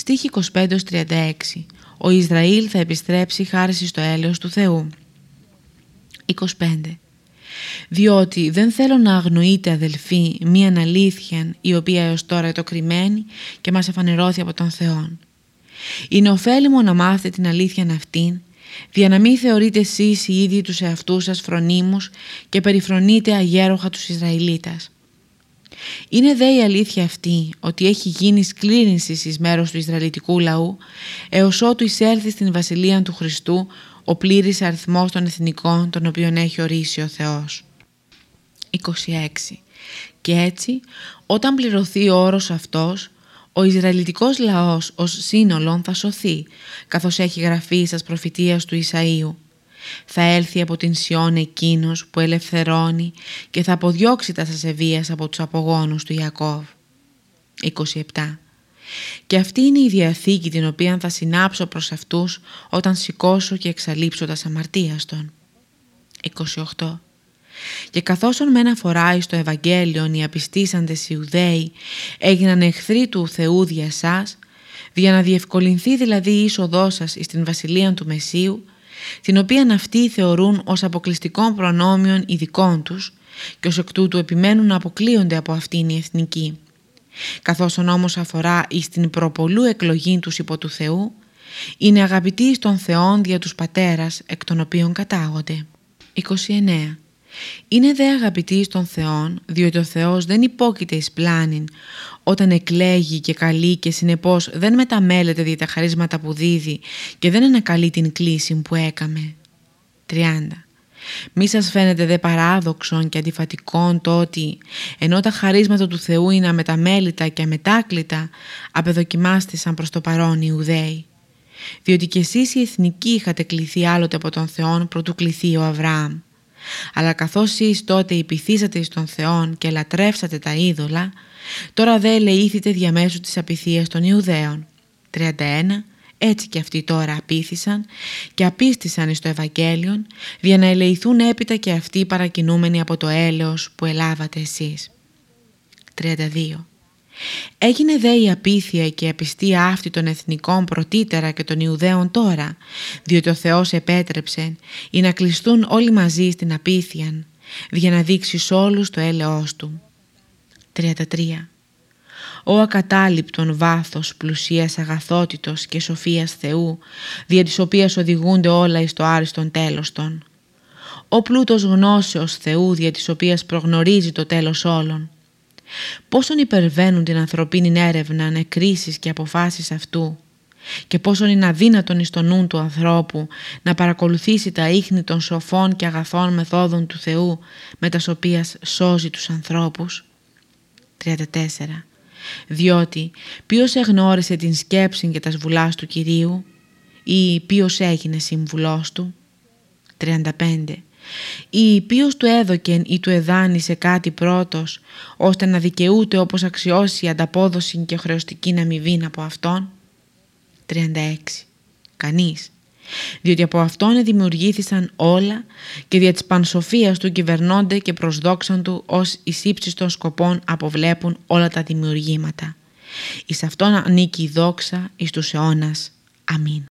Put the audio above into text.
Στίχη 25-36 Ο Ισραήλ θα επιστρέψει χάρη στο έλεος του Θεού. 25 διότι δεν θέλω να αγνοείτε αδελφοί μία αλήθεια η οποία έως τώρα το κρυμμένη και μας αφανερώθη από τον Θεό. Είναι ωφέλιμο να μάθετε την αλήθεια αυτήν δια να μην θεωρείτε εσείς οι ίδιοι τους εαυτούς σας φρονίμους και περιφρονείτε αγέροχα τους Ισραηλίτας. Είναι δε η αλήθεια αυτή ότι έχει γίνει σκλήρινση εις μέρος του Ισραηλιτικού λαού έως ότου εισέλθει στην Βασιλεία του Χριστού ο πλήρης αριθμός των εθνικών τον οποίον έχει ορίσει ο Θεός. 26. Και έτσι όταν πληρωθεί ο όρος αυτός ο Ισραηλιτικός λαός ως σύνολον θα σωθεί καθώς έχει γραφεί στα προφητείας του Ισαΐου. Θα έλθει από την Σιών εκείνος που ελευθερώνει και θα αποδιώξει τα σασεβίας από τους απογόνους του Ιακώβ. 27. Και αυτή είναι η διαθήκη την οποία θα συνάψω προς αυτούς όταν σηκώσω και εξαλείψω τα σαμαρτίας των. 28. Και καθώς με ένα φοράει στο Ευαγγέλιο οι απιστήσαντες Ιουδαίοι έγιναν εχθροί του Θεού δια σας, για να διευκολυνθεί δηλαδή η είσοδός σας στην Βασιλεία του Μεσίου, την οποία αυτοί θεωρούν ως αποκλειστικών προνόμιων ειδικών τους και ως εκ τούτου επιμένουν να αποκλείονται από αυτήν η εθνική. Καθώς ο νόμος αφορά εις την προπολού εκλογή τους υπό του Θεού, είναι αγαπητοί στον Θεόν δια τους πατέρας εκ των οποίων κατάγονται. 29. Είναι δε αγαπητοί στον Θεόν, διότι ο Θεός δεν υπόκειται εις πλάνην όταν εκλέγει και καλεί και συνεπώς δεν μεταμέλεται δια τα χαρίσματα που δίδει και δεν ανακαλεί την κλίση που έκαμε. 30. Μη σας φαίνεται δε παράδοξον και αντιφατικόν το ότι ενώ τα χαρίσματα του Θεού είναι αμεταμέλητα και αμετάκλητα απεδοκιμάστησαν προς το παρόν οι Ιουδαίοι. Διότι κι εσείς οι εθνικοί είχατε κληθεί άλλοτε από τον Θεόν προτού κληθεί ο Αβραάμ. Αλλά καθώς εσείς τότε υπηθήσατε εις τον Θεόν και λατρεύσατε τα είδωλα, τώρα δε ελεήθητε διαμέσου της απειθίας των Ιουδαίων. 31. Έτσι και αυτοί τώρα απήθησαν και απίστησαν εις το Ευαγγέλιον για να ελεηθούν έπειτα και αυτοί παρακινούμενοι από το έλεος που ελάβατε εσείς. 32. Έγινε δε η απίθεια και η απιστία αυτή των εθνικών πρωτήτερα και των Ιουδαίων τώρα, διότι ο Θεός επέτρεψε ή να κλειστούν όλοι μαζί στην απίθεια, για να δείξει σ' όλους το έλεος Του. 33. Ο ακατάληπτον βάθος πλουσίας αγαθότητος και σοφίας Θεού, δια της οποίας οδηγούνται όλα εις το άριστον τέλος των. Ο πλούτος γνώσεως Θεού, δια της οποίας προγνωρίζει το τέλος όλων πόσον υπερβαίνουν την ανθρωπίνη έρευνα νεκρίσεις και αποφάσεις αυτού; Και πόσον είναι αδύνατον εις το νου του ανθρώπου να παρακολουθήσει τα ίχνη των σοφών και αγαθών μεθόδων του Θεού με τας οποίας σώζει τους ανθρώπους; 34. Διότι ποιος εγνώρισε την σκέψη και τας σβουλάς του Κυρίου ή ποιος έγινε συμβουλός του; 35 ή ποιος του έδωκεν ή του εδάνησε κάτι πρώτος, ώστε να δικαιούται όπως αξιώσει η ανταπόδοση και χρεωστική αμοιβή από αυτόν; 36. Κανείς. Διότι από αυτόν δημιουργήθησαν όλα και δια της πανσοφίας του κυβερνώνται και προσδόξαν του ως εις ύψιστον σκοπών αποβλέπουν όλα τα δημιουργήματα. Εις αυτόν ανήκει η δόξα εις τους αιώνας. Αμήν.